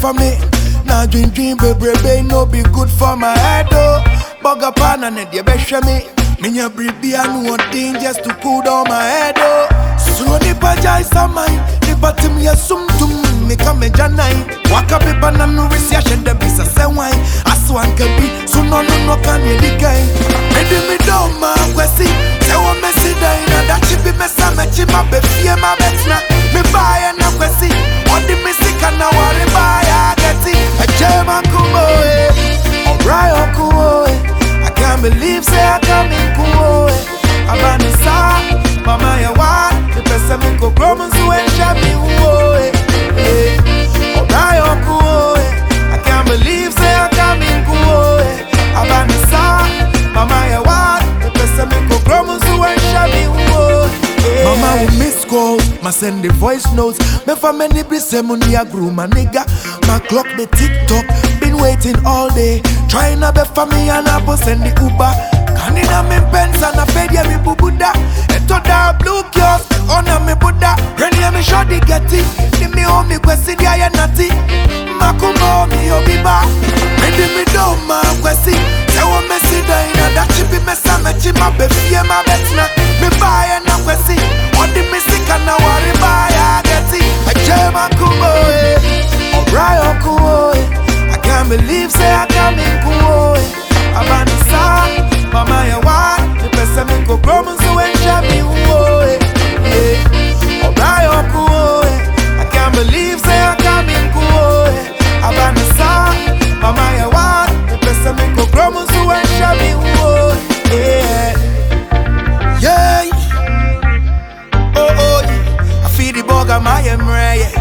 for me. Now dream dream baby baby no be good for my head oh. Bugger pan and it you better me. Minya bribi anu one thing just to cool down my head oh. So nipa jai samai, nipa tim ya sum tum me kame janai. Waka pipa na no resi a shende bisa se wine. Aswan kebi so no no no kan ye dikai. Medi mi do ma kwesi, se wo me si dai na da chibi me sa me chi ma be Alright, oh cool. I can't believe say I the mama. Mama will miss ma send the voice notes. Me many be eh, money a grew my nigga. My clock the TikTok, been waiting all day. Trying to be for me and I send the Uber. Kanina me pens and I fed ya me bubuda. Eto blue kiosk, Oh, ona me buda renia me shodi geti ni me omi kwesi dia ya nati makuma omi oh, obiba ndi me do ma kwesi se wo me si da ina da chibi me sa me chi ma be ma betna me ba na kwesi odi me sika na wari ba ya geti aje makuma eh. Alright uncle eh. I can't believe say i got me I'm ready.